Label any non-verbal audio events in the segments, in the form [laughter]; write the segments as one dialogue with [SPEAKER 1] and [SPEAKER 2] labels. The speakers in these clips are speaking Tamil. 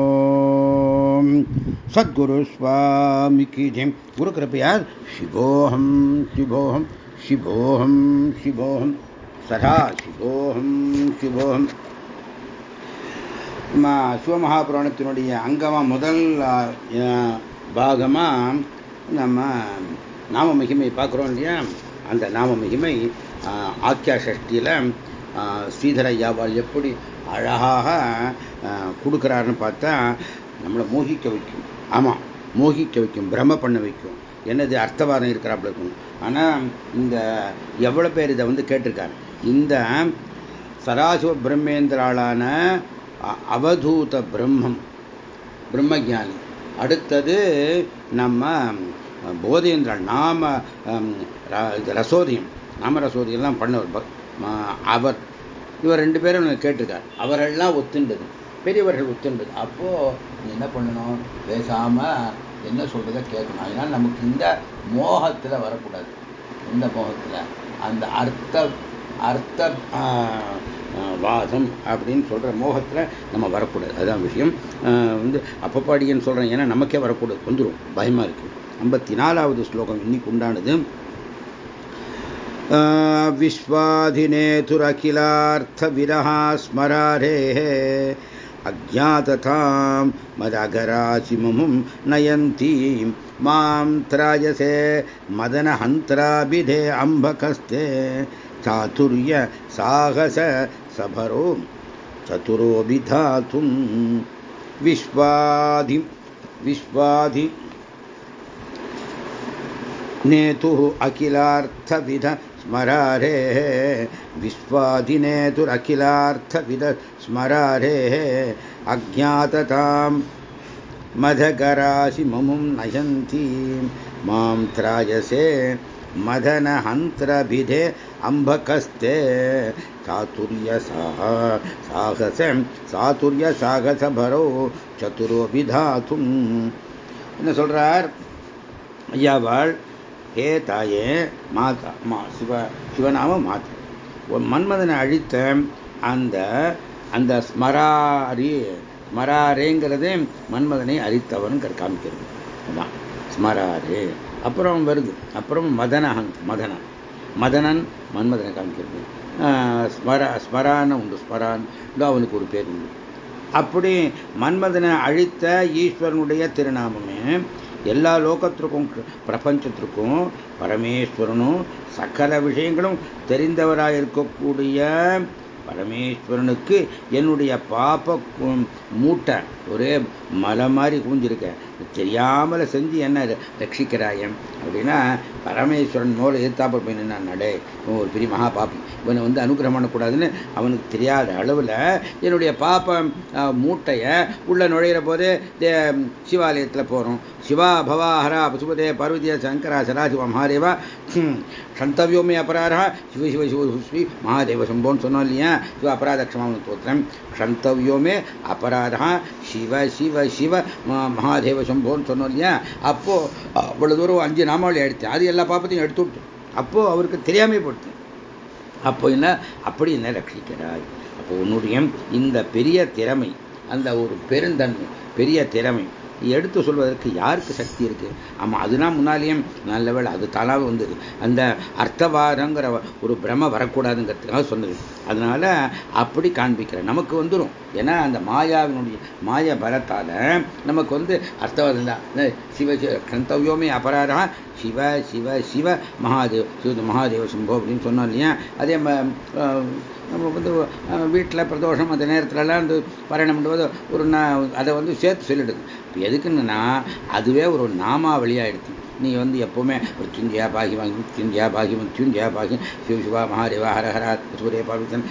[SPEAKER 1] ஓம். சத்குரு சுவாமிக்கு ஜெயம் குரு கிருப்பையார் சிவோகம் சிவோகம் சிவோகம் சிவோகம் சதா சிவோகம் சிவோகம் சிவமகாபுராணத்தினுடைய அங்கமாக முதல் பாகமாக நம்ம நாம மகிமை பார்க்குறோம் இல்லையா? அந்த நாம மகிமை ஆக்கியா சஷ்டியில் ஸ்ரீதர ஐயாவால் எப்படி அழகாக கொடுக்குறாருன்னு பார்த்தா நம்மளை மோகிக்க வைக்கும். ஆமாம் மோகிக்க வைக்கும் பிரம பண்ண வைக்கும். என்னது அர்த்தவாதம் இருக்கிறாப்புல இருக்கும் ஆனால் இந்த எவ்வளோ பேர் இதை வந்து கேட்டிருக்காரு. இந்த சராசிவ பிரம்மேந்திராளான அவதூத பிரம்மம் பிரம்மஜானி. அடுத்தது நம்ம போதேந்திரன் நாம ரசோதியம். நாம ரசோதியெல்லாம் பண்ணவர். அவர். இவர் ரெண்டு பேரும் கேட்டிருக்கார். அவரெல்லாம் ஒத்துண்டது. பெரியவர்கள் ஒத்துண்டது. அப்போது நீ என்ன பண்ணணும்? பேசாமல் என்ன சொல்கிறத கேட்கணும். அதனால் நமக்கு இந்த மோகத்தில் வரக்கூடாது. இந்த மோகத்தில். அந்த அர்த்த அர்த்த வாதம் அப்படின்னு சொல்கிற மோகத்தில் நம்ம வரக்கூடாது. அதுதான் விஷயம். வந்து அப்பப்பாடின்னு சொல்கிறேன் ஏன்னா நமக்கே வரக்கூடாது. வந்துடும் பயமாக இருக்குது ஐம்பத்தி நாலாவது ஸ்லோகம் இன்னைக்கு உண்டானது. विश्वाधिनेतुरखिलार्थविरहा स्मरारेः अज्ञाततां मदगराचिमुं नयन्तीं माँ त्रायसे मदनहन्त्राभिधे अम्बकस्ते चातुर्य साहस सभरो चतुरोऽभिधातुं विश्वाधि विश्वाधि नेतुः अखिलार्थविध स्मरारेः विश्वाधिनेतुरखिलार्थविद स्मरारेः अज्ञाततां मधकराशि ममुं नयन्तीं मां त्रायसे मदनहन्त्रभिधे अम्बकस्ते चातुर्यसाह साहसं சாதுரியசாகசபரோ சதுரோ விதாத்தும் என்ன சொல்றார் ஐயாவாள் ஏ தாயே மாதா மா சிவ சிவனாம மாதா. மன்மதனை அழித்த அந்த அந்த ஸ்மராரி ஸ்மராரேங்கிறதே மன்மதனை அழித்தவன் காமிக்கிறது. அதான் ஸ்மராரே அப்புறம் வருது. அப்புறம் மதனஹன் மதனன் மதனன் மன்மதனை காமிக்கிறது. ஸ்மரா ஸ்மரான உண்டு ஸ்மரான். அவனுக்கு ஒரு பேர் உண்டு. அப்படி மன்மதனை அழித்த ஈஸ்வரனுடைய திருநாமமே எல்லா லோகத்திற்கும் பிரபஞ்சத்திற்கும் பரமேஸ்வரனும் சகல விஷயங்களும் தெரிந்தவராக இருக்கக்கூடிய பரமேஸ்வரனுக்கு என்னுடைய பாப்ப மூட்டை. ஒரே மலை மாதிரி கூஞ்சிருக்க தெரியாமல் செஞ்சு என்ன ரட்சிக்கிறாயம் அப்படின்னா பரமேஸ்வரன் மூல எதிர்த்தாப்ப போய் நின்னா நடே இவன் ஒரு பெரிய மகா பாப்பி இவனை வந்து அனுகிரகம் பண்ணக்கூடாதுன்னு அவனுக்கு தெரியாத அளவில் என்னுடைய பாப்ப மூட்டையை உள்ள நுழையிற போதே சிவாலயத்தில் போகிறோம் சிவா பவாஹரா பசுபதே பார்வதிய சங்கரா சதாசிவ மகாதேவா. சந்தவியோமே அபராரா சிவ சிவ சிவ ஸ்ரீ மகாதேவ சம்போன்னு சொன்னோம் இல்லையா? சிவ அபராதக்ஷமாவனு தோத்திரம் க்ஷந்தவியோமே அபராதா சிவ சிவ சிவ மகாதேவ சம்போன்னு சொன்னோம் இல்லையா அப்போ அவ்வளவு தூரம் அஞ்சு நாமாவளி எடுத்தேன். அது எல்லா பாப்பத்தையும் எடுத்து விட்டேன். அப்போ அவருக்கு தெரியாமே போட்டேன். அப்போ என்ன? அப்படி என்ன ரட்சிக்கிறாய்? அப்போ உன்னுடைய இந்த பெரிய திறமை அந்த ஒரு பெருந்தன்மை பெரிய திறமை எடுத்து சொல்வதற்கு யாருக்கு சக்தி இருக்கு? ஆமாம் அதுதான் முன்னாலேயும் நல்ல வேலை அது தானாக வந்தது. அந்த அர்த்தவாதங்கிற ஒரு பிரம வரக்கூடாதுங்கிறதுக்காக சொன்னது. அதனால அப்படி காண்பிக்கிறேன். நமக்கு வந்துடும் ஏன்னா அந்த மாயாவினுடைய மாய பலத்தால் நமக்கு வந்து அர்த்தவாதம் தான் சிவ கந்தவியோமே அபராதா சிவ சிவ சிவ மகாதேவ் மகாதேவ சம்போ அப்படின்னு சொன்னோம் இல்லையா? அதே நம்ம வந்து வீட்டில் பிரதோஷம் அந்த நேரத்துலலாம் வந்து பாராயணம் பண்ணும்போது ஒரு அதை வந்து சேர்த்து சொல்லிடுது. இப்போ எதுக்குன்னா அதுவே ஒரு நாமாவளியாகிடுது நீ வந்து எப்போவுமே ஒரு சிந்தியா பாகியம் சிந்தியா பாகியம் சிந்தியா பாகியம் சிவ சிவா மகாதேவா ஹரஹரா சூரிய பார்வத்தன்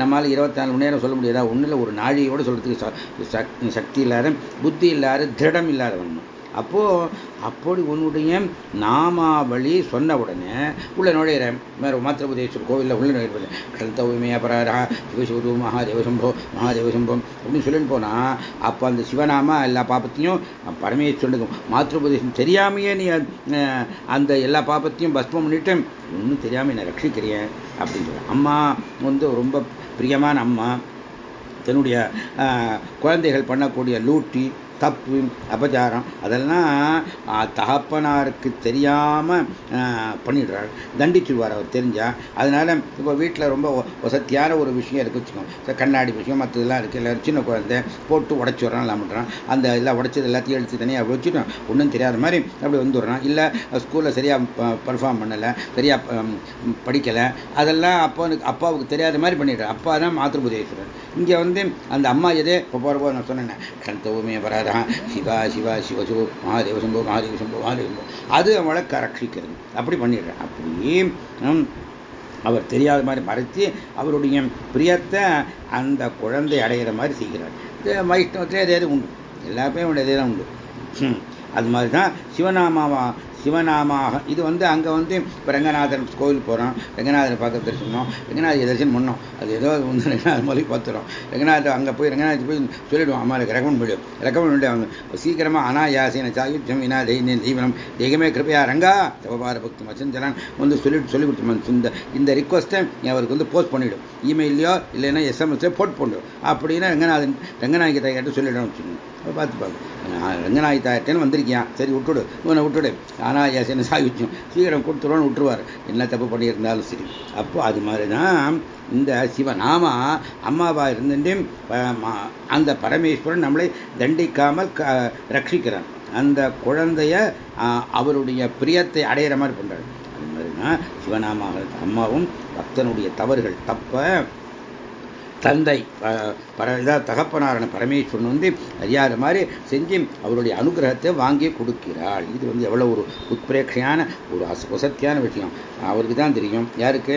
[SPEAKER 1] நம்மளால் இருபத்தி நாலு மணி நேரம் சொல்ல முடியாதா? ஒன்றில் ஒரு நாழியோடு சொல்கிறதுக்கு சக்தி இல்லாத புத்தி இல்லாத திருடம் இல்லாதவன். அப்போது அப்படி உன்னுடைய நாமாவளி சொன்ன உடனே உள்ள நுழையிறேன் வேறு மாத்திரபுதேஸ்வரர் கோவிலில் உள்ள நுழையிறது. கல்தவுமே அபராரா சிவசிவது மகாதேவசம்போ மகாதேவசம்பம் அப்படின்னு சொல்லிட்டு போனால் அப்போ அந்த சிவநாம எல்லா பாப்பத்தையும் பரமேஸ்வரனுக்கு மாத்திருபதேசம் தெரியாமையே நீ அந்த எல்லா பாப்பத்தையும் பஸ்மம் பண்ணிட்டு ஒன்றும் தெரியாமல் என்னை ரட்சிக்கிறேன் அப்படின்னு சொல்ல அம்மா வந்து ரொம்ப பிரியமான அம்மா தன்னுடைய குழந்தைகள் பண்ணக்கூடிய லூட்டி தப்பு அபச்சாரம் அதெல்லாம் தகப்பனாருக்கு தெரியாமல் பண்ணிடுறார். தண்டிச்சுடுவார் அவர் தெரிஞ்சால் அதனால் இப்போ வீட்டில் ரொம்ப வசத்தியான ஒரு விஷயம் இருக்கு வச்சுக்கோங்க. கண்ணாடி விஷயம் மற்றதெல்லாம் இருக்குது இல்லை சின்ன குழந்தை போட்டு உடச்சி வரான் பண்ணுறான் அந்த எல்லாம் உடச்சது எல்லாத்தையும் எடுத்து தனியாக வச்சுட்டோம். ஒன்றும் தெரியாத மாதிரி அப்படி வந்துடுறான். இல்லை ஸ்கூலில் சரியாக பர்ஃபார்ம் பண்ணலை சரியாக படிக்கலை. அதெல்லாம் அப்பாவுக்கு அப்பாவுக்கு தெரியாத மாதிரி பண்ணிடுறான் அப்பா தான் மாத்திருபுதேஸ்வரன் இங்கே வந்து அந்த அம்மா எதே? இப்போ போகிறப்போ நான் சொன்னேன் கந்தவுமே சிவா சிவா சிவசோ மகாதேவ சம்போ மகாதேவ சம்போ மகாதேவ சம்போ. அது அவளை ரட்சிக்கிறது அப்படி பண்ணிடுறேன் அப்படியே அவர் தெரியாத மாதிரி மறைச்சு அவருடைய பிரியத்தை அந்த குழந்தை அடைகிற மாதிரி செய்கிறார். வைஷ்ணவத்தில் அதே உண்டு. எல்லாருமே உண்டு தான் உண்டு. அது மாதிரி தான் சிவநாமாவா சிவநாமாக இது வந்து அங்கே வந்து இப்போ ரங்கநாதன் கோவில் போகிறோம் ரங்கநாதனை பார்க்க தரிசனம் ரங்கநாதர் தரிசனம் பண்ணோம். அது ஏதோ வந்து ரங்கநாதன் மொழி பார்த்துறோம். ரங்கநாதர் அங்கே போய் ரங்கநாதர் போய் சொல்லிவிடுவோம் அம்மாவுக்கு ரெக்கமெண்ட் பண்ணிவிடும் ரெக்கமெண்ட் பண்ணி அவங்க சீக்கிரமாக அனாயாசீன சாயுத்தியம் வினா தைன்யம் தீவனம் தெய்வமே கிருப்பையா ரங்கா தவபார பக்தி மச்சஞ்சலான் வந்து சொல்லிட்டு சொல்லி கொடுத்து இந்த இந்த ரிக்வஸ்ட்டை அவருக்கு வந்து போஸ்ட் பண்ணிவிடும் இமெயிலையோ இல்லைன்னா எஸ்எம்எஸ்லையோ போட் பண்ணிவிடும் அப்படின்னா ரங்கநாதன் ரங்கநாயகி தாய்கிட்ட சொல்லிடணும் வச்சுக்கோங்க பார்த்து ரஞ்சனாயி ரங்கநாயகி தாயிட்டேன்னு வந்திருக்கியான் சரி விட்டுடு இவனை விட்டுடு ஆனால் ஏசன சாகிச்சோம் சீக்கிரம் கொடுத்துருவோன்னு விட்டுருவார். என்ன தப்பு பண்ணியிருந்தாலும் சரி. அப்போ அது மாதிரி தான் இந்த சிவநாமா அம்மாவா இருந்துட்டு அந்த பரமேஸ்வரன் நம்மளை தண்டிக்காமல் ரட்சிக்கிறான். அந்த குழந்தைய அவருடைய பிரியத்தை அடையிற மாதிரி பண்ணுறாரு அது மாதிரினா சிவநாமாக அம்மாவும் பக்தனுடைய தவறுகள் தப்ப தந்தை பர இதாக தகப்பனாரான பரமேஸ்வரன் வந்து அறியாத மாதிரி செஞ்சு அவருடைய அனுகிரகத்தை வாங்கி கொடுக்கிறாள். இது வந்து எவ்வளோ ஒரு உத்பிரேட்சையான ஒரு வசத்தியான விஷயம். அவருக்கு தான் தெரியும். யாருக்கு?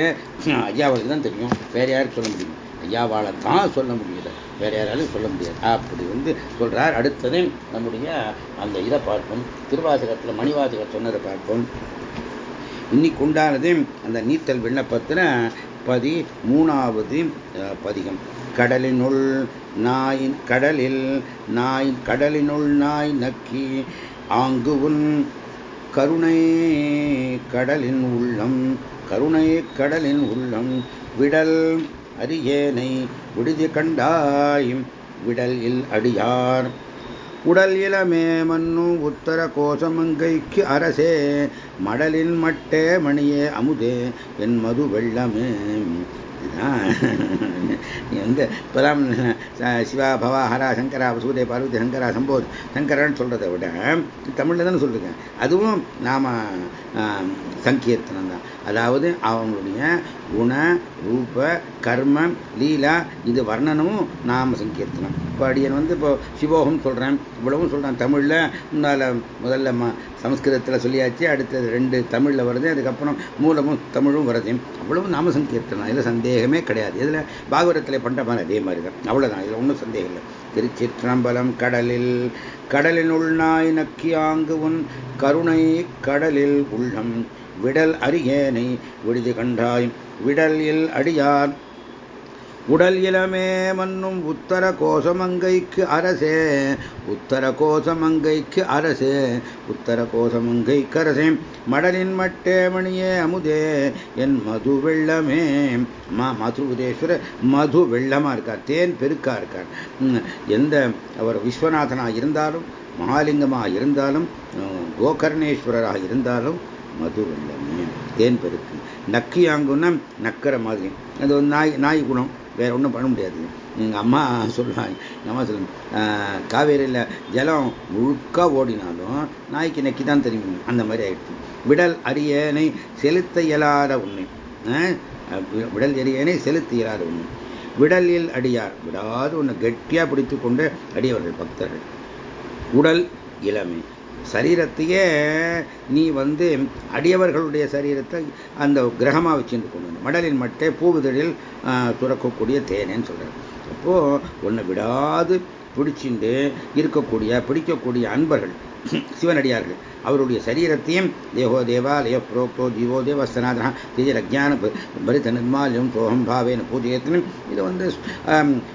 [SPEAKER 1] ஐயாவுக்கு தான் தெரியும். வேற யாருக்கு சொல்ல முடியும். ஐயாவால் தான் சொல்ல முடியல. வேற யாராலும் சொல்ல முடியாது. அப்படி வந்து சொல்கிறார் அடுத்தது நம்முடைய அந்த இதை பார்ப்போம். திருவாசகத்தில் மணிவாசகர் சொன்னதை பார்ப்போம். இன்னைக்கு உண்டானது அந்த நீத்தல் விண்ணப்பத்தில் பதி மூணாவது பதிகம். கடலினுள் நாயின் கடலில் நாய் கடலினுள் நாய் நக்கி ஆங்கு உன் கருணை கடலின் உள்ளம் கருணை கடலின் உள்ளம் விடல் அரியேனை விடுதி கண்டாய் விடல் இல் அடியார் உடல் இளமே மண்ணு உத்தர கோசமங்கைக்கு அரசே மடலின் மட்டே மணியே அமுதே என் மது வெள்ளமே. நீ வந்து இப்போதான் சிவா பவா ஹரா சங்கரா சூரிய பார்வதி சங்கரா சம்போத் சங்கரான்னு சொல்கிறத விட தமிழில் தானே சொல்லுங்க. அதுவும் நாம சங்கீர்த்தனம் தான். அதாவது அவங்களுடைய குண ரூப கர்மம் லீலா இது வர்ணனமும் நாம சங்கீர்த்தனம். இப்போ அடியன் வந்து இப்போ சிவோகம் சொல்கிறேன் இவ்வளவும் சொல்கிறேன் தமிழில் முன்னால் முதல்ல ம சமஸ்கிருதத்தில் சொல்லியாச்சு அடுத்தது ரெண்டு தமிழில் வருது அதுக்கப்புறம் மூலமும் தமிழும் வருது. அவ்வளவும் நாம சங்கீர்த்தனம் இதில் சந்தேகம்? கிடையாது. இதில் பாகவதத்தில் பண்ணுற மாதிரி அதே மாதிரி தான். அவ்வளோதான் இதில் ஒன்றும் சந்தேகம் இல்லை. திருச்சிற்றம்பலம் கடலில் கடலினுள் உள்நாய் நக்கியாங்கு உன் கருணை கடலில் உள்ளம். விடல் அரியேனை விடுதி கண்டாய். விடல் இல் அடியார் உடல் இளமே மன்னும் உத்தர கோசமங்கைக்கு அரசே உத்தர கோசமங்கைக்கு அரசே உத்தர கோசமங்கைக்கு அரசே. மடலின் மட்டே மணியே அமுதே என் மது வெள்ளமே. மா மதுபுதேஸ்வர மது வெள்ளமாக இருக்கார் தேன் பெருக்கா இருக்கார். எந்த அவர் விஸ்வநாதனாக இருந்தாலும் மகாலிங்கமாக இருந்தாலும் கோகர்ணேஸ்வரராக இருந்தாலும் மது வெள்ளமே தேன் பெருக்கு. நக்கியாங்குன்னா நக்கிற மாதிரி. அது ஒரு நாய் நாய் குணம். வேற ஒன்றும் பண்ண முடியாது. எங்கள் அம்மா சொல்லுவாங்க எங்கள் அம்மா சொல்லுங்க காவேரியில் ஜலம் முழுக்க ஓடினாலும் நாய்க்கு நெக்கி தான் தெரியும். அந்த மாதிரி ஆயிடுச்சு. விடல் அரியனை செலுத்த இயலாத உண்மை விடல் அரியனை செலுத்த இயலாத உண்மை விடலில் அடியார். விடாது ஒன்று கெட்டியாக பிடித்து கொண்டு அடியவர்கள் பக்தர்கள். உடல் இளமை. சரீரத்தையே நீ வந்து அடியவர்களுடைய சரீரத்தை அந்த கிரகமாக வச்சுட்டு கொண்டு வந்து மடலின் மட்டை பூவுதழில் துறக்கக்கூடிய தேனேன்னு சொல்கிறார் அப்போது ஒன்றை விடாது பிடிச்சிண்டு இருக்கக்கூடிய பிடிக்கக்கூடிய அன்பர்கள் [coughs] சிவனடியார்கள். அவருடைய சரீரத்தையும் தேகோ தேவாலய புரோக்தோ ஜீவோ தேவ சனாதனா திஜர் அஜான பரித நிர்மாலியம் சோகம் பாவேன பூஜையத்தினும் இது வந்து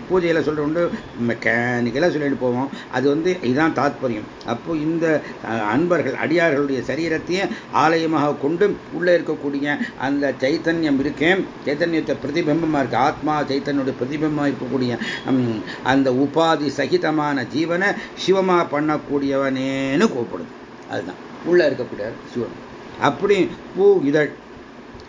[SPEAKER 1] பூஜையில் சொல்கிற உண்டு மெக்கானிக்கலாக சொல்லிட்டு போவோம். அது வந்து இதுதான் தாத்பரியம். அப்போ இந்த அன்பர்கள் அடியார்களுடைய சரீரத்தையும் ஆலயமாக கொண்டு உள்ளே இருக்கக்கூடிய அந்த சைத்தன்யம் இருக்கேன் சைத்தன்யத்தை பிரதிபிம்பமாக இருக்குது ஆத்மா சைத்தன்யுடைய பிரதிபிம்பமாக இருக்கக்கூடிய அந்த உபாதி சகிதமான ஜீவனை சிவமாக பண்ணக்கூடியவனேன்னு கூப்பிடுது. அதுதான். உள்ளே இருக்கக்கூடிய சிவன். அப்படி பூ இதழ்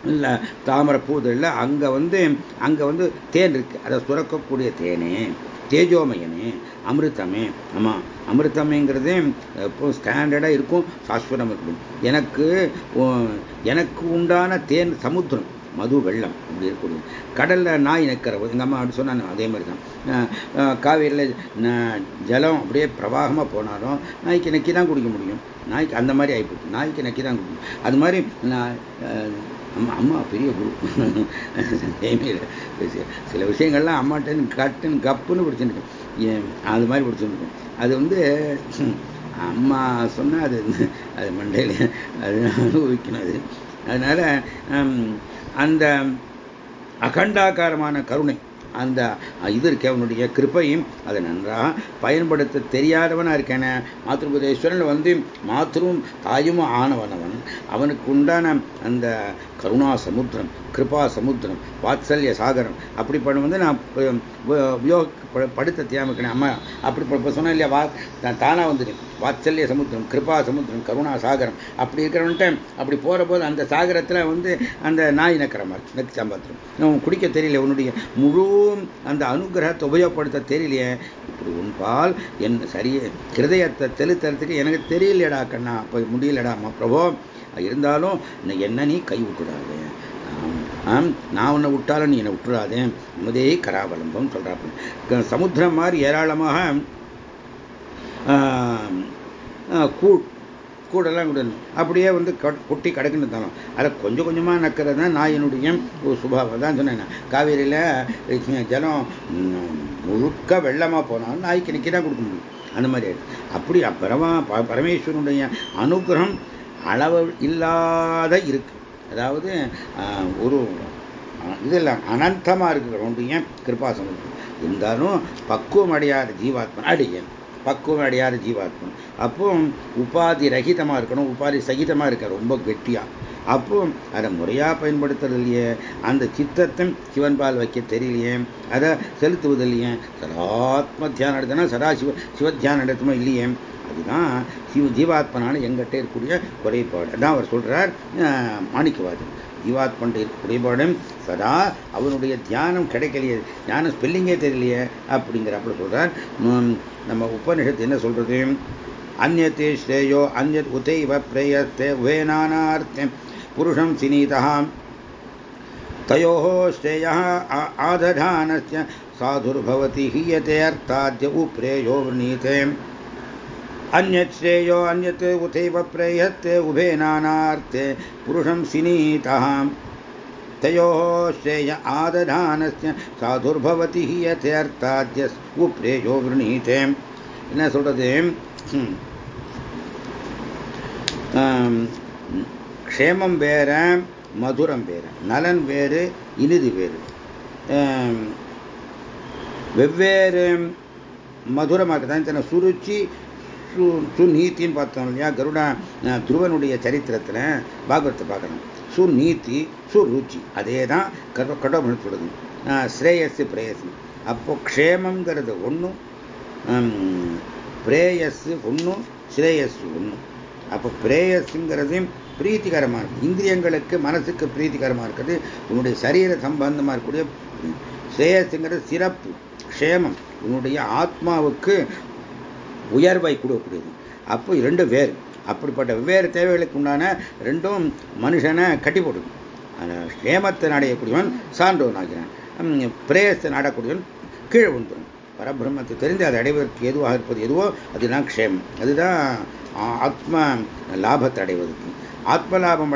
[SPEAKER 1] இல்லை தாமரை பூதழில் அங்கே வந்து அங்கே வந்து தேன் இருக்கு. அதை சுரக்கக்கூடிய தேனே தேஜோமயனே அமிர்தமே. ஆமாம் அமிர்தமேங்கிறதே இப்போ ஸ்டாண்டர்டாக இருக்கும். சாஸ்வரம் இருக்கும் எனக்கு எனக்கு உண்டான தேன் சமுத்திரம். மது வெள்ளம் அப்படி இருக்கக்கூடிய கடலில் நாய் நிற்கிற எங்கள் அம்மா அப்படி சொன்னாங்க அதே மாதிரி தான். காவேரியில் ஜலம் அப்படியே பிரவாகமாக போனாலும் நாய்க்கு நக்கி தான் குடிக்க முடியும். நாய்க்கு அந்த மாதிரி ஆகிப்போச்சு நாய்க்கு நக்கி தான் குடிக்கும் அது மாதிரி நான் அம்மா அம்மா பெரிய குரு. சில விஷயங்கள்லாம் அம்மாட்டேன்னு கட்டுன்னு கப்புன்னு பிடிச்சிருக்கு அது மாதிரி பிடிச்சிருக்கும் அது வந்து அம்மா சொன்னால் அது அது மண்டையில் அது அனுபவிக்கணும் அது. அதனால் அந்த அகண்டாகாரமான கருணை அந்த இது இருக்க அவனுடைய கிருப்பையும் அதை நன்றாக பயன்படுத்த தெரியாதவனாக இருக்கானே. மாத்திருபதேஸ்வரன் வந்து மாத்திரும் தாயும் ஆனவனவன். அவனுக்கு உண்டான அந்த கருணா சமுத்திரம் கிருபா சமுத்திரம் வாத்சல்ய சாகரம் அப்படி பண்ண வந்து நான் உபயோகப்படுத்த தெரியாமல் அம்மா அப்படி இப்போ சொன்னேன் இல்லையா வா தானாக வந்துட்டேன் வாத்சல்ய சமுத்திரம் கிருபா சமுத்திரம் கருணா சாகரம் அப்படி இருக்கிறவன்ட்ட அப்படி போகிற போது அந்த சாகரத்தில் வந்து அந்த நாய் நக்கிற மாதிரி நக்கு சம்பாத்திரம் குடிக்க தெரியல உன்னுடைய முழு அந்த அனுகிரகத்தை உபயோகப்படுத்த தெரியலையே. இப்படி உன்பால் என் சரிய ஹிருதயத்தை தெளித்தறதுக்கு எனக்கு தெரியலடா கண்ணா. அப்போ முடியலடா அம்மா பிரபோ. இருந்தாலும் என்ன நீ கை விட்டுடாது. நான் உன்னை விட்டாலும் நீ என்னை விட்டுறாதே. முதே கராவலம்பம் சொல்றாப்புல. சமுத்திரம் மாதிரி ஏராளமாக கூழ் கூடெல்லாம் விடணும் அப்படியே வந்து கொட்டி கிடக்குன்னு இருந்தாலும் அதை கொஞ்சம் கொஞ்சமாக நக்கிறது தான் நாயினுடைய சுபாவம் தான் சொன்னேன் காவேரியில் ஜலம் முழுக்க வெள்ளமாக போனாலும் நாய்க்கு நிற்க தான் கொடுக்க முடியும். அந்த மாதிரி அப்படி பரமா பரமேஸ்வரனுடைய அனுகிரகம் அளவு இல்லாத இருக்கு. அதாவது ஒரு இதெல்லாம் அனந்தமாக இருக்கிறவனுடைய கிருபாசனம் இருந்தாலும் பக்குவம் அடையாத ஜீவாத்மன் அடியன் பக்குவம் அடையாத ஜீவாத்மன் அப்போ உபாதி ரகிதமாக இருக்கணும். உபாதி சகிதமாக இருக்க ரொம்ப கெட்டியாக அப்போ அதை முறையாக பயன்படுத்துறது இல்லையே. அந்த சித்தத்தை சிவன் பால் வைக்க தெரியலையே. அதை செலுத்துவது இல்லையே. சதாத்ம தியானம் எடுத்தனா சதா சிவ சிவத்தியானம் எடுத்துமா இல்லையே. அதுதான் சிவ எங்கிட்ட இருக்கக்கூடிய குறைபாடு. அதான் அவர் சொல்றார் மாணிக்கவாதன் ஜீவாத்மன்ட்டு குறைபாடு சதா அவனுடைய தியானம் கிடைக்கலையே தியானம் ஸ்பெல்லிங்கே தெரியலையே அப்படிங்கிறப்ப சொல்றார். நம்ம உபனிஷத்து என்ன சொல்றது? அந்நத்து ஸ்ரேயோ அந்நத் உதைவ பிரேயத்தே வேணானார்த்தம் புருஷம் சினீதாம் தயோ ஸ்ரேய ஆததானஸ்ய சாதுர்பவதி ஹீயத்தை அர்த்தாத்ய உப்ரேயோ விரணீத்தேன் अन्यत् श्रेयो अन्यत् उथैव प्रेयत्ते उभे नानार्थे पुरुषं सिनीतः तयोः श्रेय आदधानस्य साधुर्भवति हीयते अर्थाद्य उप्रेयो वृणीते என்ன சொல்றது க்ஷேமம் வேற மதுரம் வேறு நலன் வேறு இனிது வேறு வெவ்வேறு மதுரமாக தான் தன்னை சுருச்சி சுநீத்தின்னு பார்த்தோம் இல்லையா? கருடா துருவனுடைய சரித்திரத்தில் பாகவத்தை பார்க்கணும். சுநீத்தி சுருச்சி. அதே தான் கட கடவுள் சொல்லுது ஸ்ரேயஸு பிரேயஸ் அப்போ க்ஷேமங்கிறது ஒன்றும் பிரேயஸு ஒன்றும் ஸ்ரேயஸ் ஒன்றும் அப்போ பிரேயஸுங்கிறதையும் பிரீத்திகரமாக இருக்கு. இந்திரியங்களுக்கு மனசுக்கு பிரீத்திகரமாக இருக்கிறது உன்னுடைய சரீர சம்பந்தமாக இருக்கக்கூடிய ஸ்ரேயஸுங்கிறது சிறப்பு க்ஷேமம். உன்னுடைய ஆத்மாவுக்கு உயர்வை கொடுக்கக்கூடியது அப்போ இரண்டு வேறு. அப்படிப்பட்ட வெவ்வேறு தேவைகளுக்கு உண்டான ரெண்டும் மனுஷனை கட்டி போடும் க்ஷேமத்தை அடையக்கூடியவன் சான்றோன் ஆகிறான். பிரேயத்தை நாடக்கூடியவன் கீழே வந்துடும் பரபிரம்மத்தை தெரிந்து அதை அடைவதற்கு எதுவாக இருப்பது எதுவோ அதுதான் க்ஷேமம். அதுதான் ஆத்ம லாபத்தை அடைவதற்கு. ஆத்ம லாபம்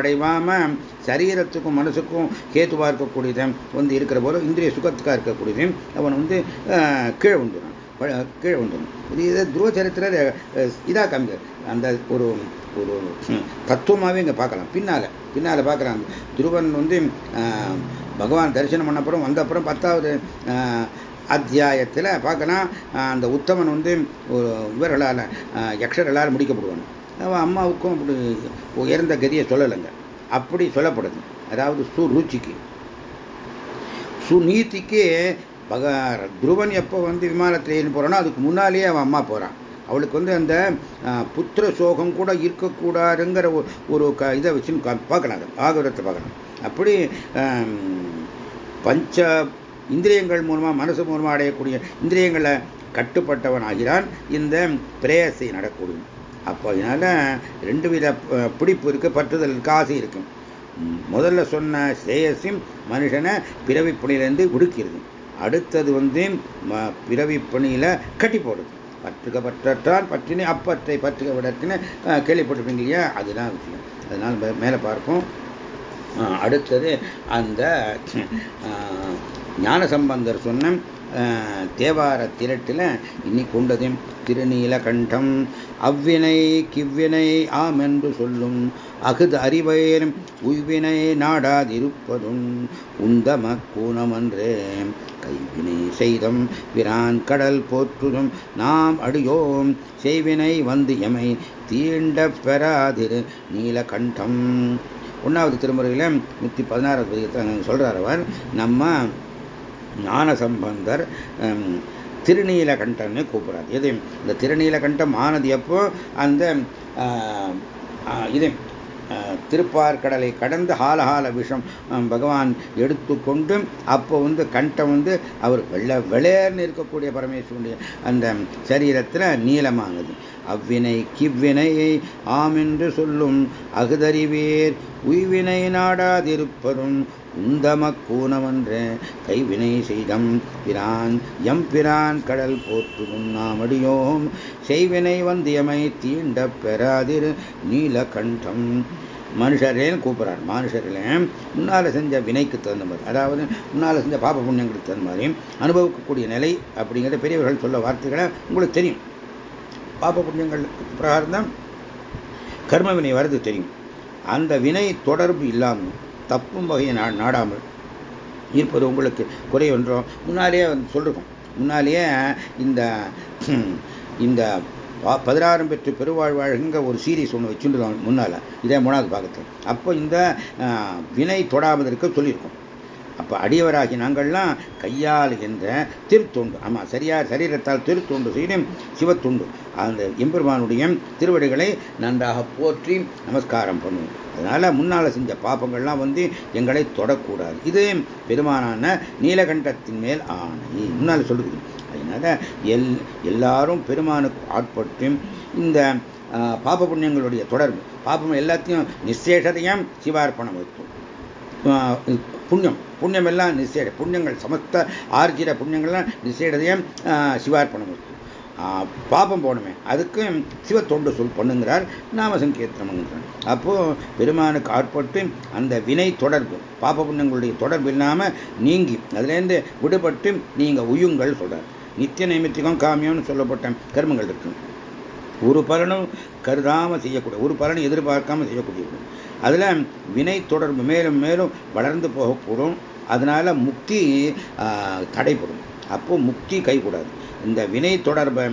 [SPEAKER 1] சரீரத்துக்கும் மனசுக்கும் கேத்துவாக இருக்கக்கூடியதும் வந்து இருக்கிற போல இந்திரிய சுகத்துக்காக இருக்கக்கூடியதும் அவன் வந்து கீழே வந்துடுறான் கீழே வந்துடும் இது துருவ சரித்திர இதாக காமிக்கார் அந்த ஒரு ஒரு தத்துவமாகவே இங்கே பார்க்கலாம். பின்னால் பின்னால் பார்க்குறாங்க. துருவன் வந்து பகவான் தரிசனம் பண்ண அப்புறம் வந்த அப்புறம் பத்தாவது அத்தியாயத்தில் பார்க்கலாம். அந்த உத்தமன் வந்து ஒரு இவர்களால் யக்ஷர்களால் முடிக்கப்படுவான். அவன் அம்மாவுக்கும் அப்படி உயர்ந்த கதியை சொல்லலைங்க. அப்படி சொல்லப்படுது. அதாவது சுருச்சிக்கு. சுநீதிக்கு பக துருவன் எப்போ வந்து விமானத்தில் ஏறி போகிறானோ அதுக்கு முன்னாலேயே அவன் அம்மா போகிறான் அவளுக்கு வந்து அந்த புத்திர சோகம் கூட இருக்கக்கூடாதுங்கிற ஒரு க இதை வச்சு பார்க்கலாம் அது பாகவரத்தை பார்க்கணும். அப்படி பஞ்ச இந்திரியங்கள் மூலமாக மனசு மூலமாக அடையக்கூடிய இந்திரியங்களை கட்டுப்பட்டவன் ஆகிறான். இந்த பிரேயசை நடக்கூடும் அப்போ அதனால ரெண்டு வித பிடிப்பு இருக்கு பற்றுதல் இருக்கு ஆசை முதல்ல சொன்ன ஸ்ரேயஸும் மனுஷனை பிறவி பணியிலேருந்து உடுக்கிறது. அடுத்தது வந்து பிறவி பணியில் கட்டி போடுது. பற்றுக பற்றால் பற்றினே அப்பற்றை பற்றுக விடத்தின்னு கேள்விப்பட்டிருப்பீங்க இல்லையா? அதுதான் விஷயம். அதனால் மேலே பார்ப்போம். அடுத்தது அந்த ஞான சம்பந்தர் சொன்ன தேவார திரட்டில் இனி கொண்டது திருநீல கண்டம் அவ்வினை கிவ்வினை ஆம் என்று சொல்லும் அகுது அறிவயர் உய்வினை நாடாதிருப்பதும் உந்தம கூனமன்றே. கைவினை செய்தம் விரான் கடல் போற்றுதும் நாம் அடியோம். செய்வினை வந்து எமை தீண்ட பெறாதிரு நீலகண்டம். ஒன்றாவது திருமுறையில் நூற்றி பதினாறாவது சொல்கிறார் அவர். நம்ம ஞான சம்பந்தர் திருநீலகண்டன்னு கூப்பிட்றாரு. எது இந்த திருநீலகண்டம் ஆனது எப்போ? அந்த இது திருப்பார்கடலை கடந்து ஹாலஹால விஷம் பகவான் எடுத்துக்கொண்டு அப்போ வந்து கண்டம் வந்து அவர் வெள்ள வெளேர்னு இருக்கக்கூடிய பரமேஸ்வருடைய அந்த சரீரத்தில் நீளமானது. அவ்வினை கிவ்வினையை ஆம் என்று சொல்லும் அகுதறிவேர் உய்வினை நாடாதிருப்பதும் உந்தம கைவினை செய்தம் பிரான் எம் பிரான் கடல் போற்று நாமடியோம். செய்வினை வந்தியமை தீண்ட பெறாதிரு நீலகண்டம். மனுஷரேன்னு கூப்பிட்றார் மனுஷரில் முன்னால் செஞ்ச வினைக்கு தகுந்த மாதிரி அதாவது முன்னால் செஞ்ச பாப புண்ணியங்களுக்கு தகுந்த மாதிரி அனுபவிக்கக்கூடிய நிலை அப்படிங்கிறத பெரியவர்கள் சொல்ல வார்த்தைகளை உங்களுக்கு தெரியும். பாப புண்ணியங்கள் பிரகாரம் தான் கர்ம வினை வர்றது தெரியும். அந்த வினை தொடர்பு இல்லாமல் தப்பும் வகையை நா நாடாமல் இருப்பது உங்களுக்கு குறை ஒன்றோம் முன்னாலேயே வந்து சொல்லிருக்கோம் முன்னாலேயே இந்த இந்த பதினாறும் பெற்று பெருவாழ்வாழ்கிற ஒரு சீரீஸ் ஒன்று வச்சுருந்தோம் முன்னால் இதே மூணாவது பாகத்தில். அப்போ இந்த வினை தொடாமல் இருக்க சொல்லியிருக்கோம். அப்போ அடியவராகி நாங்கள்லாம் கையால் என்ற திருத்தொண்டு. ஆமாம் சரியா சரீரத்தால் திருத்தொண்டு செய்யும் சிவத்துண்டு. அந்த எம்பெருமானுடைய திருவடிகளை நன்றாக போற்றி நமஸ்காரம் பண்ணுவோம். அதனால முன்னால் செஞ்ச பாப்பங்கள்லாம் வந்து எங்களை தொடக்கூடாது. இது பெருமானான நீலகண்டத்தின் மேல் ஆணை. முன்னால் சொல்லுது. அதனால எல் எல்லாரும் பெருமானுக்கு ஆட்பட்டு இந்த பாப புண்ணியங்களுடைய தொடர்பு பாப்பம் எல்லாத்தையும் நிசேஷதையும் சிவார்ப்பணம் வைக்கும் புண்ணியம். புண்ணியம் எல்லாம் நிசேட. புண்ணியங்கள் சமஸ்த ஆர்ஜித புண்ணியங்கள்லாம் நிசேடதையும் சிவார்ப்பணம் வைக்கும் பாபம் போகணுமே அதுக்கும் சிவ தொண்டு சொல் பண்ணுங்கிறார் நாம சங்கீர்த்தனம்ங்கிறார் அப்போ பெருமானுக்கு ஆட்பட்டு அந்த வினை தொடர்பு பாப புண்ணியங்களுடைய தொடர்பு இல்லாமல் நீங்கி அதுலேருந்து விடுபட்டு நீங்கள் உயுங்கள் சொல்கிறார் நித்திய நைமித்திகம் காமியம்னு சொல்லப்பட்ட கர்மங்கள் இருக்கு. ஒரு பலனும் கருதாமல் செய்யக்கூடிய ஒரு பலனை எதிர்பார்க்காம செய்யக்கூடியது. அதில் வினை தொடர்பு மேலும் மேலும் வளர்ந்து போகக்கூடும். அதனால் முக்தி தடைப்படும் அப்போ முக்தி கைகூடாது. இந்த வினை தொடர்பை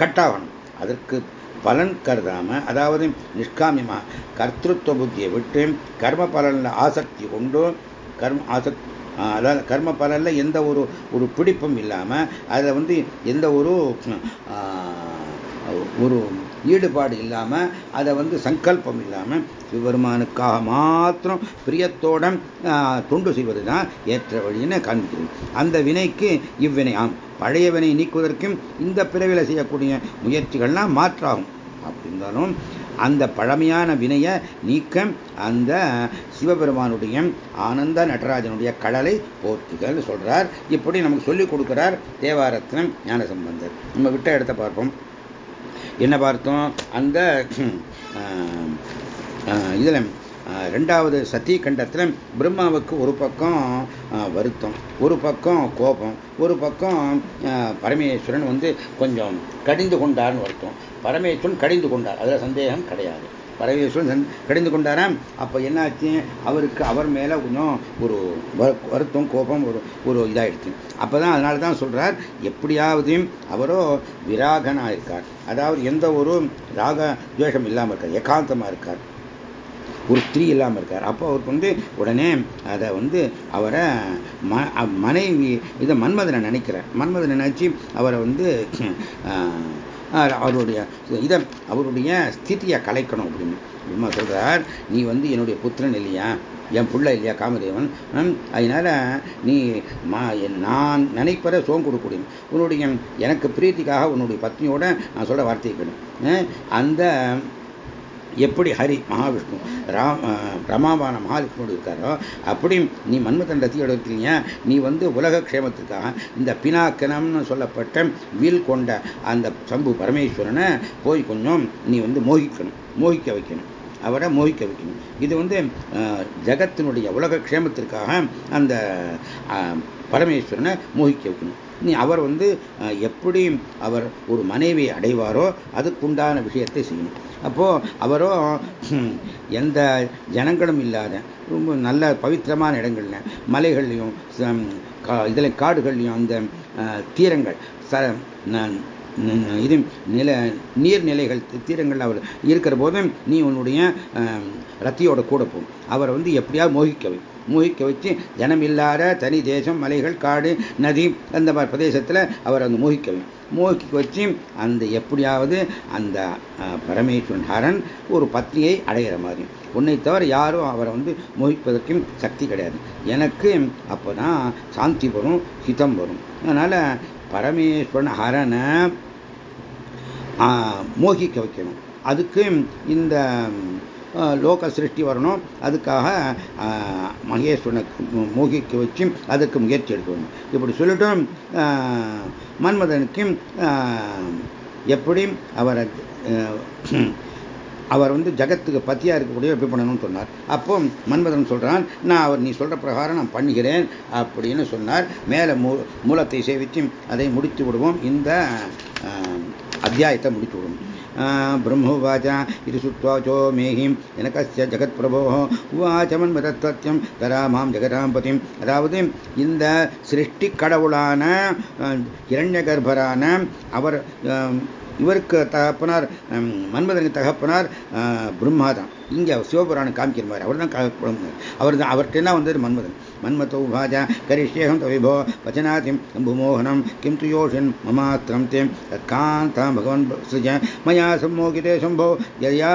[SPEAKER 1] கட்டாகணும். அதற்கு பலன் கருதாம அதாவது நிஷ்காமியமா கர்த்திருவ புத்தியை விட்டு கர்ம பலனில் ஆசக்தி கொண்டு கர்ம ஆசக் அதாவது கர்ம பலனில் எந்த ஒரு ஒரு பிடிப்பும் இல்லாமல் அதில் வந்து எந்த ஒரு ஒரு ஈடுபாடு இல்லாமல் அதை வந்து சங்கல்பம் இல்லாமல் சிவபெருமானுக்காக மாத்திரம் பிரியத்தோட தொண்டு செய்வது தான் ஏற்ற வழின்னு காண்பிக்கிறது அந்த வினைக்கு இவ்வினை ஆம் பழைய வினை நீக்குவதற்கும் இந்த பிறவில செய்யக்கூடிய முயற்சிகள்லாம் மாற்றாகும். அப்படி இருந்தாலும் அந்த பழமையான வினையை நீக்க அந்த சிவபெருமானுடைய ஆனந்த நடராஜனுடைய கடலை போற்றுதல் சொல்றார். இப்படி நமக்கு சொல்லிக் கொடுக்கிறார் தேவாரத்னம் ஞானசம்பந்தர். நம்ம விட்ட இடத்த பார்ப்போம். என்ன பார்த்தோம்? அந்த இதில் ரெண்டாவது சத்திய கண்டத்தில் பிரம்மாவுக்கு ஒரு பக்கம் வருத்தம் ஒரு பக்கம் கோபம் ஒரு பக்கம் பரமேஸ்வரன் வந்து கொஞ்சம் கடிந்து கொண்டார்னு வருத்தம். பரமேஸ்வரன் கடிந்து கொண்டார். அதில் சந்தேகம் கிடையாது. பரமேஸ்வரன் கடிந்து கொண்டாராம். அப்போ என்னாச்சு? அவருக்கு அவர் மேலே கொஞ்சம் ஒரு வருத்தம் கோபம் ஒரு ஒரு இதாகிடுச்சு அப்போ தான் அதனால தான் சொல்கிறார் எப்படியாவது அவரோ விராகனாக இருக்கார். அதாவது எந்த ஒரு ராக துவேஷம் இல்லாமல் இருக்கார் ஏகாந்தமாக இருக்கார். ஒரு ஸ்திரீ இல்லாமல் இருக்கார். அப்போ அவருக்கு வந்து உடனே அதை வந்து அவரை ம மனைவி இதை மன்மதனை நினைக்கிறார். மன்மதனை நினைச்சு அவரை வந்து அவருடைய இதை அவருடைய ஸ்திதியை கலைக்கணும் அப்படின்னு. பிரம்மா சொல்கிறார் நீ வந்து என்னுடைய புத்திரன் இல்லையா? என் பிள்ளை இல்லையா காமதேவன்? அதனால நீ நான் நினைப்பத சோம் கொடுக்கூடிய உன்னுடைய எனக்கு பிரீத்திக்காக உன்னுடைய பத்னியோட நான் சொல்கிற வார்த்தை கேடும் அந்த எப்படி ஹரி மகாவிஷ்ணு ராம் ரமாபான மகாலட்சுமியோடு இருக்காரோ அப்படி நீ மன்மதன் ரத்தியோடு இருக்கீங்க நீ வந்து உலக க்ஷேமத்துக்காக இந்த பினாக்கணம்னு சொல்லப்பட்ட வில் கொண்ட அந்த சம்பு பரமேஸ்வரனை போய் கொஞ்சம் நீ வந்து மோகிக்கணும் மோகிக்க வைக்கணும். அவரை மோகிக்க வைக்கணும். இது வந்து ஜகத்தினுடைய உலக க்ஷேமத்திற்காக அந்த பரமேஸ்வரனை மோகிக்க வைக்கணும். நீ அவர் வந்து எப்படி அவர் ஒரு மனைவியை அடைவாரோ அதுக்குண்டான விஷயத்தை செய்யணும். அப்போது அவரோ எந்த ஜனங்களும் இல்லாத ரொம்ப நல்ல பவித்திரமான இடங்கள்ல மலைகள்லையும் இதில் காடுகள்லையும் அந்த தீரங்கள் ச இது நில நீர்நிலைகள் தீரங்கள் அவர் இருக்கிற போதும் நீ உன்னுடைய ரத்தியோட கூட போ. அவரை வந்து எப்படியாவது மோகிக்கவை மோகிக்க வச்சு ஜனமில்லாத தனி தேசம் மலைகள் காடு நதி அந்த மாதிரி பிரதேசத்தில் அவர் அங்கே மோகிக்கவே மோகிக்க வச்சு அந்த எப்படியாவது அந்த பரமேஸ்வரன் ஹரன் ஒரு பத்னியை அடைகிற மாதிரி. உன்னை தவிர யாரும் அவரை வந்து மோகிப்பதற்கும் சக்தி கிடையாது. எனக்கு அப்போ தான் சாந்தி வரும் ஹிதம் வரும். அதனால் பரமேஸ்வரன் ஹரனை மோகிக்க வைக்கணும். அதுக்கு இந்த லோக சிருஷ்டி வரணும். அதுக்காக மகேஸ்வரனை மோகிக்க வச்சு அதுக்கு முயற்சி எடுக்கணும். இப்படி சொல்லிட்டும் மன்மதனுக்கும் எப்படி அவரை அவர் வந்து ஜகத்துக்கு பத்தியாக இருக்கக்கூடிய எப்படி பண்ணணும்னு சொன்னார். அப்போ மன்மதன் சொல்கிறான் நான் அவர் நீ சொல்கிற பிரகாரம் நான் பண்ணுகிறேன் அப்படின்னு சொன்னார். மேலே மூ மூலத்தை சேவித்து அதை முடித்து விடுவோம். இந்த அத்தியாயத்தை முடிச்சு விடும் பிரம்மோவாச்ச இது சுத்வாச்சோ மேகிம் எனக்கசிய ஜெகத் பிரபோ உவாச்சமன் மதத்வத்தியம் தராமாம் ஜெகதாம்பதிம் அதாவது இந்த சிருஷ்டி கடவுளான இரண்ய கர்ப்பரான அவர் இவருக்கு தகப்பனார் மன்மதனுக்கு தகப்பனார் பிரம்மா தான் இங்கே சிவபுராணம் காமிக்கிற மாதிரி. அவர் தான் அவர் தான் அவர்கிட்ட வந்தது மன்மதன். மன்மதோ பாஜா கரிஷ்யேகம் தவிபோ வச்சனாதிம் அம்புமோகனம் கிம் து யோஷன் மமாத்திரம் தே தத்காந்தாம் பகவன் சிருஜ மயா சம்மோகிதே சம்போ யயா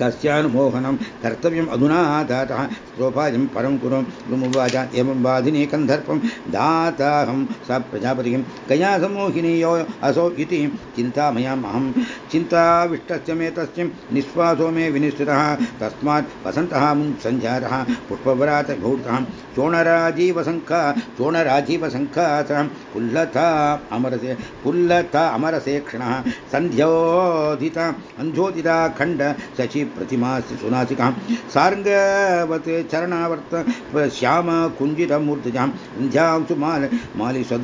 [SPEAKER 1] तस्यानुमोहनं कर्तव्यम् अधुना दातः स्तोपायं परं कुरु गुमुवाच एवं बाधिनी कन्धर्पं दाताहं स प्रजापतिं। कया सम्मोहिनीयो असौ इति चिन्तामयाम् अहं। चिन्ताविष्टस्य मे तस्य निःश्वासो मे विनिश्चितः। तस्मात् वसन्तः सञ्जातः। पुष्पवरात भूतः चोणराजीवसङ्खा चोणराजीवसङ्खातः पुल्लता अमरसे पुल्लता अमरसे क्षणः। सन्ध्योदिता, अन्ध्योदिता खण्ड शशि प्रतिमा सुनासिकां सार्ङ्गवत् चरणावर्त श्याम कुञ्जितमूर्तिजां सन्ध्यां सुमाल मालिसद्